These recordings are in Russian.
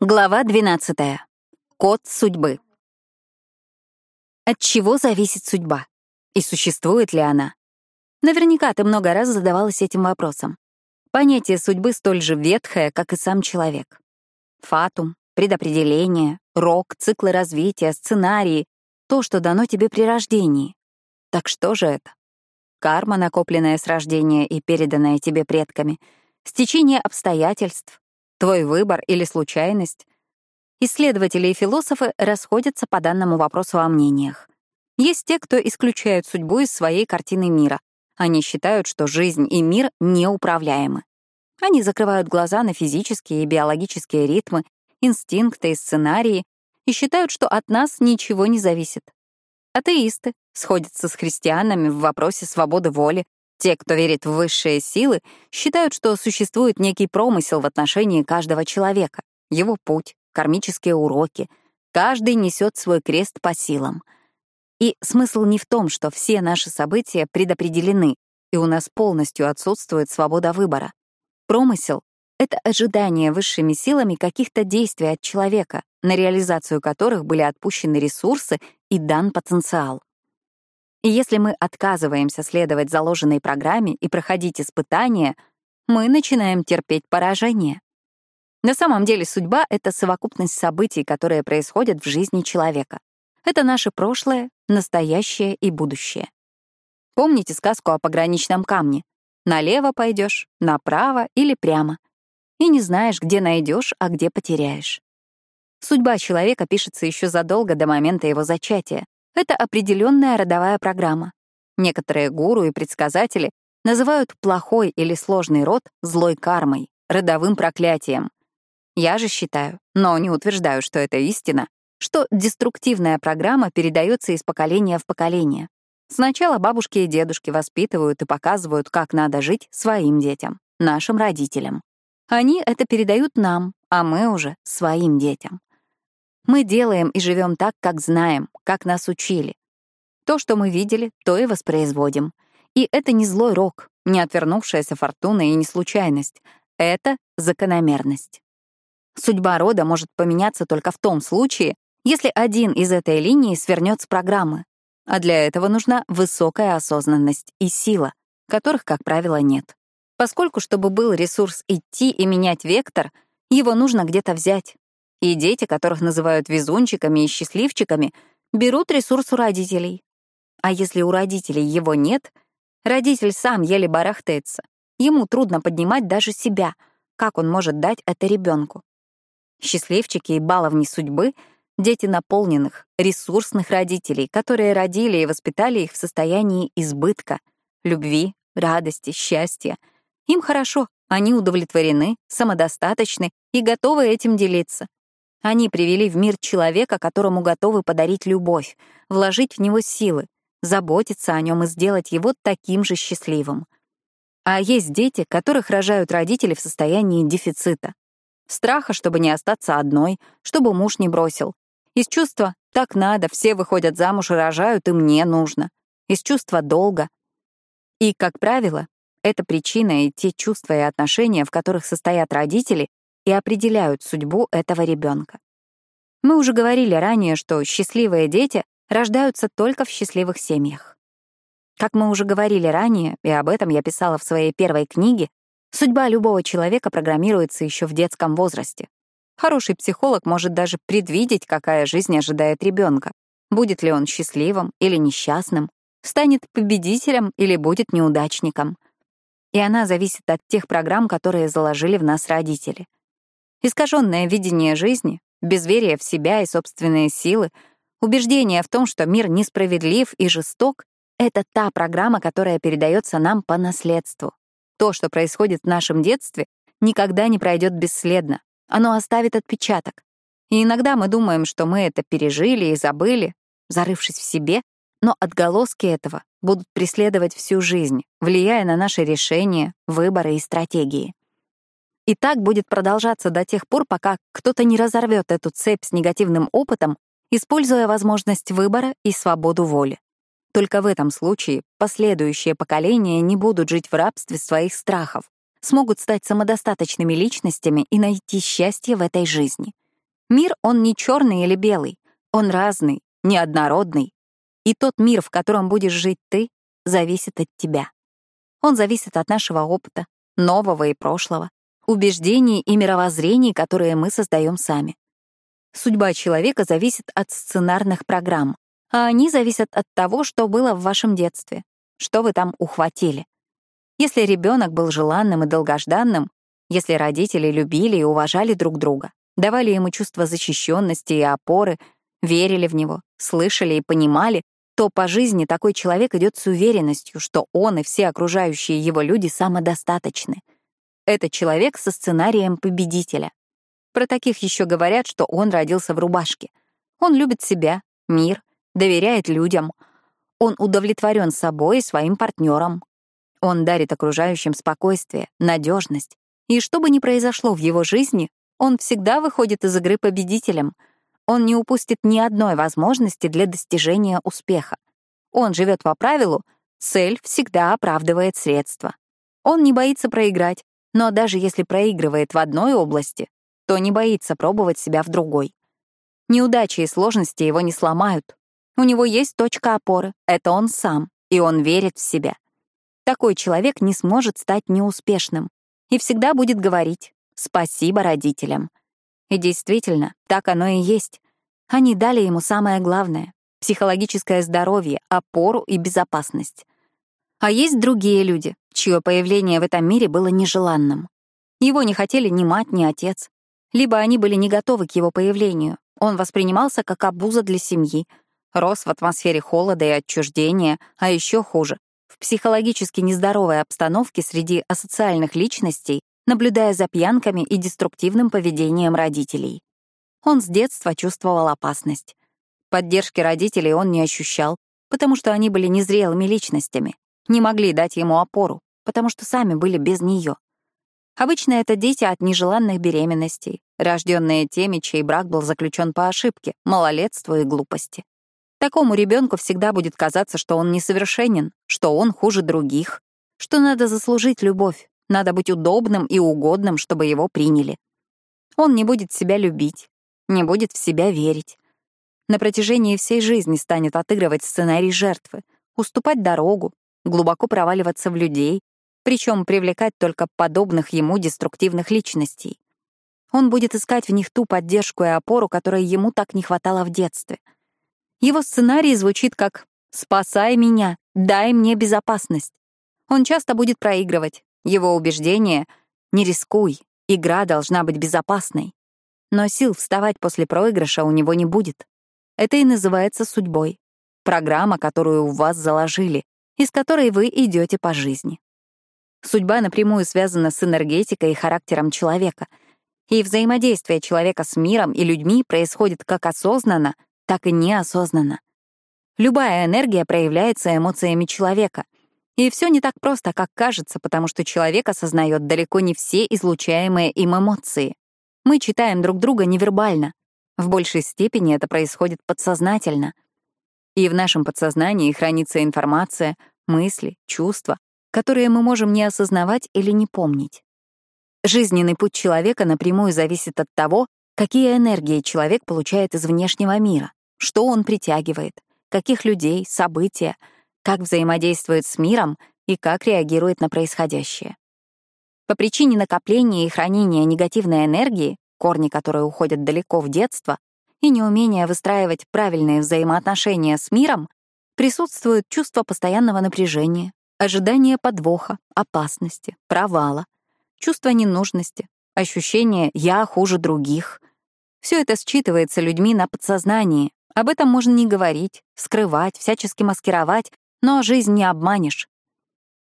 Глава 12. Код судьбы. От чего зависит судьба? И существует ли она? Наверняка ты много раз задавалась этим вопросом. Понятие судьбы столь же ветхое, как и сам человек. Фатум, предопределение, рок, циклы развития, сценарии — то, что дано тебе при рождении. Так что же это? Карма, накопленная с рождения и переданная тебе предками, стечение обстоятельств, Твой выбор или случайность? Исследователи и философы расходятся по данному вопросу о мнениях. Есть те, кто исключают судьбу из своей картины мира. Они считают, что жизнь и мир неуправляемы. Они закрывают глаза на физические и биологические ритмы, инстинкты и сценарии и считают, что от нас ничего не зависит. Атеисты сходятся с христианами в вопросе свободы воли, те, кто верит в высшие силы, считают, что существует некий промысел в отношении каждого человека, его путь, кармические уроки. Каждый несет свой крест по силам. И смысл не в том, что все наши события предопределены, и у нас полностью отсутствует свобода выбора. Промысел — это ожидание высшими силами каких-то действий от человека, на реализацию которых были отпущены ресурсы и дан потенциал. И если мы отказываемся следовать заложенной программе и проходить испытания, мы начинаем терпеть поражение. На самом деле судьба — это совокупность событий, которые происходят в жизни человека. Это наше прошлое, настоящее и будущее. Помните сказку о пограничном камне? Налево пойдешь, направо или прямо. И не знаешь, где найдешь, а где потеряешь. Судьба человека пишется еще задолго до момента его зачатия, это определенная родовая программа. Некоторые гуру и предсказатели называют плохой или сложный род злой кармой, родовым проклятием. Я же считаю, но не утверждаю, что это истина, что деструктивная программа передается из поколения в поколение. Сначала бабушки и дедушки воспитывают и показывают, как надо жить своим детям, нашим родителям. Они это передают нам, а мы уже своим детям. Мы делаем и живем так, как знаем, как нас учили. То, что мы видели, то и воспроизводим. И это не злой рок, не отвернувшаяся фортуна и не случайность. Это закономерность. Судьба рода может поменяться только в том случае, если один из этой линии свернет с программы. А для этого нужна высокая осознанность и сила, которых, как правило, нет. Поскольку, чтобы был ресурс идти и менять вектор, его нужно где-то взять, и дети, которых называют везунчиками и счастливчиками, берут ресурс у родителей. А если у родителей его нет, родитель сам еле барахтается. Ему трудно поднимать даже себя. Как он может дать это ребенку? Счастливчики и баловни судьбы — дети наполненных, ресурсных родителей, которые родили и воспитали их в состоянии избытка, любви, радости, счастья. Им хорошо, они удовлетворены, самодостаточны и готовы этим делиться. Они привели в мир человека, которому готовы подарить любовь, вложить в него силы, заботиться о нем и сделать его таким же счастливым. А есть дети, которых рожают родители в состоянии дефицита. Страха, чтобы не остаться одной, чтобы муж не бросил. Из чувства «так надо, все выходят замуж и рожают, и мне нужно». Из чувства долга. И, как правило, эта причина и те чувства и отношения, в которых состоят родители, и определяют судьбу этого ребенка. Мы уже говорили ранее, что счастливые дети рождаются только в счастливых семьях. Как мы уже говорили ранее, и об этом я писала в своей первой книге, судьба любого человека программируется еще в детском возрасте. Хороший психолог может даже предвидеть, какая жизнь ожидает ребенка, будет ли он счастливым или несчастным, станет победителем или будет неудачником. И она зависит от тех программ, которые заложили в нас родители — Искаженное видение жизни, безверие в себя и собственные силы, убеждение в том, что мир несправедлив и жесток — это та программа, которая передается нам по наследству. То, что происходит в нашем детстве, никогда не пройдет бесследно. Оно оставит отпечаток. И иногда мы думаем, что мы это пережили и забыли, зарывшись в себе, но отголоски этого будут преследовать всю жизнь, влияя на наши решения, выборы и стратегии. И так будет продолжаться до тех пор, пока кто-то не разорвет эту цепь с негативным опытом, используя возможность выбора и свободу воли. Только в этом случае последующие поколения не будут жить в рабстве своих страхов, смогут стать самодостаточными личностями и найти счастье в этой жизни. Мир, он не черный или белый, он разный, неоднородный. И тот мир, в котором будешь жить ты, зависит от тебя. Он зависит от нашего опыта, нового и прошлого, убеждений и мировоззрений, которые мы создаем сами. Судьба человека зависит от сценарных программ, а они зависят от того, что было в вашем детстве, что вы там ухватили. Если ребенок был желанным и долгожданным, если родители любили и уважали друг друга, давали ему чувство защищенности и опоры, верили в него, слышали и понимали, то по жизни такой человек идет с уверенностью, что он и все окружающие его люди самодостаточны. Это человек со сценарием победителя. Про таких еще говорят, что он родился в рубашке. Он любит себя, мир, доверяет людям. Он удовлетворен собой и своим партнером. Он дарит окружающим спокойствие, надежность. И что бы ни произошло в его жизни, он всегда выходит из игры победителем — он не упустит ни одной возможности для достижения успеха. Он живет по правилу «цель всегда оправдывает средства». Он не боится проиграть, но даже если проигрывает в одной области, то не боится пробовать себя в другой. Неудачи и сложности его не сломают. У него есть точка опоры, это он сам, и он верит в себя. Такой человек не сможет стать неуспешным и всегда будет говорить «спасибо родителям». И действительно, так оно и есть. Они дали ему самое главное — психологическое здоровье, опору и безопасность. А есть другие люди, чье появление в этом мире было нежеланным. Его не хотели ни мать, ни отец. Либо они были не готовы к его появлению. Он воспринимался как обуза для семьи, рос в атмосфере холода и отчуждения, а еще хуже — в психологически нездоровой обстановке среди асоциальных личностей, наблюдая за пьянками и деструктивным поведением родителей. Он с детства чувствовал опасность. Поддержки родителей он не ощущал, потому что они были незрелыми личностями, не могли дать ему опору, потому что сами были без нее. Обычно это дети от нежеланных беременностей, рожденные теми, чей брак был заключен по ошибке, малолетству и глупости. Такому ребенку всегда будет казаться, что он несовершенен, что он хуже других, что надо заслужить любовь, надо быть удобным и угодным, чтобы его приняли. Он не будет себя любить, не будет в себя верить. На протяжении всей жизни станет отыгрывать сценарий жертвы, уступать дорогу, глубоко проваливаться в людей, причем привлекать только подобных ему деструктивных личностей. Он будет искать в них ту поддержку и опору, которой ему так не хватало в детстве. Его сценарий звучит как «спасай меня, дай мне безопасность». Он часто будет проигрывать, его убеждение — не рискуй, игра должна быть безопасной. Но сил вставать после проигрыша у него не будет. Это и называется судьбой. Программа, которую у вас заложили, из которой вы идете по жизни. Судьба напрямую связана с энергетикой и характером человека, и взаимодействие человека с миром и людьми происходит как осознанно, так и неосознанно. Любая энергия проявляется эмоциями человека — и все не так просто, как кажется, потому что человек осознает далеко не все излучаемые им эмоции. Мы читаем друг друга невербально. В большей степени это происходит подсознательно. И в нашем подсознании хранится информация, мысли, чувства, которые мы можем не осознавать или не помнить. Жизненный путь человека напрямую зависит от того, какие энергии человек получает из внешнего мира, что он притягивает, каких людей, события — как взаимодействует с миром и как реагирует на происходящее. По причине накопления и хранения негативной энергии, корни которой уходят далеко в детство, и неумения выстраивать правильные взаимоотношения с миром, присутствует чувство постоянного напряжения, ожидание подвоха, опасности, провала, чувство ненужности, ощущение «я хуже других». Все это считывается людьми на подсознании. Об этом можно не говорить, скрывать, всячески маскировать, но жизнь не обманешь.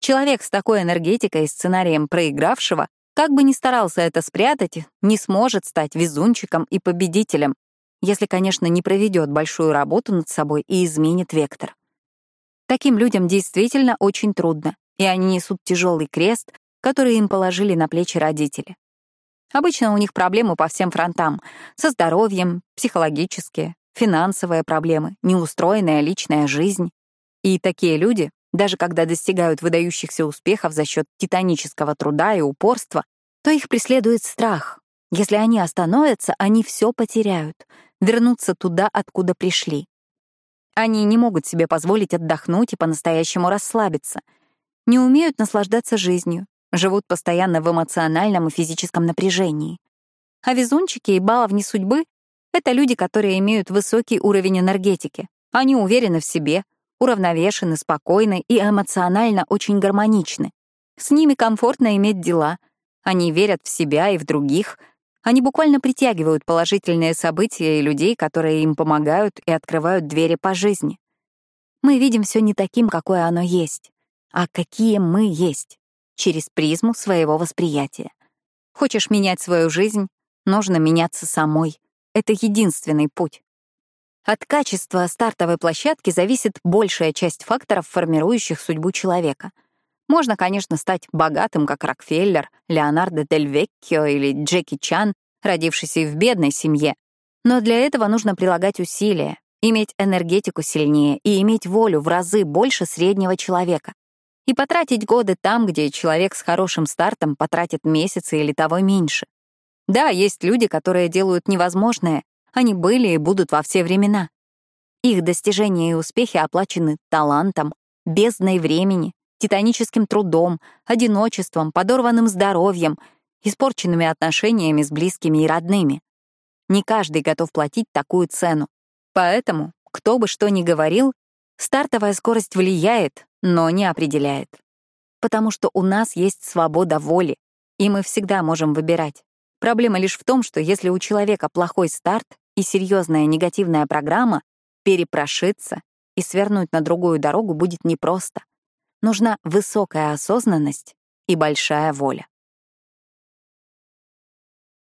Человек с такой энергетикой и сценарием проигравшего, как бы ни старался это спрятать, не сможет стать везунчиком и победителем, если, конечно, не проведет большую работу над собой и изменит вектор. Таким людям действительно очень трудно, и они несут тяжелый крест, который им положили на плечи родители. Обычно у них проблемы по всем фронтам — со здоровьем, психологические, финансовые проблемы, неустроенная личная жизнь. И такие люди, даже когда достигают выдающихся успехов за счет титанического труда и упорства, то их преследует страх. Если они остановятся, они все потеряют, вернутся туда, откуда пришли. Они не могут себе позволить отдохнуть и по-настоящему расслабиться, не умеют наслаждаться жизнью, живут постоянно в эмоциональном и физическом напряжении. А везунчики и баловни судьбы — это люди, которые имеют высокий уровень энергетики. Они уверены в себе, уравновешены, спокойны и эмоционально очень гармоничны. С ними комфортно иметь дела. Они верят в себя и в других — они буквально притягивают положительные события и людей, которые им помогают и открывают двери по жизни. Мы видим все не таким, какое оно есть, а какие мы есть, через призму своего восприятия. Хочешь менять свою жизнь, нужно меняться самой. Это единственный путь. От качества стартовой площадки зависит большая часть факторов, формирующих судьбу человека — можно, конечно, стать богатым, как Рокфеллер, Леонардо Дель Веккио или Джеки Чан, родившийся в бедной семье. Но для этого нужно прилагать усилия, иметь энергетику сильнее и иметь волю в разы больше среднего человека. И потратить годы там, где человек с хорошим стартом потратит месяцы или того меньше. Да, есть люди, которые делают невозможное, они были и будут во все времена. Их достижения и успехи оплачены талантом, бездной времени, титаническим трудом, одиночеством, подорванным здоровьем, испорченными отношениями с близкими и родными. Не каждый готов платить такую цену. Поэтому, кто бы что ни говорил, стартовая скорость влияет, но не определяет. Потому что у нас есть свобода воли, и мы всегда можем выбирать. Проблема лишь в том, что если у человека плохой старт и серьезная негативная программа, перепрошиться и свернуть на другую дорогу будет непросто нужна высокая осознанность и большая воля.